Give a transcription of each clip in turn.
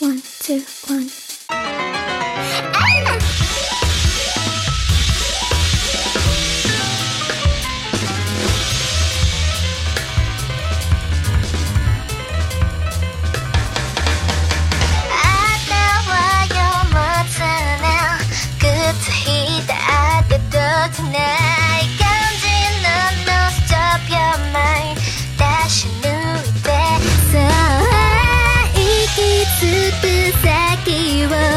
One, two, one.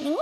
아니?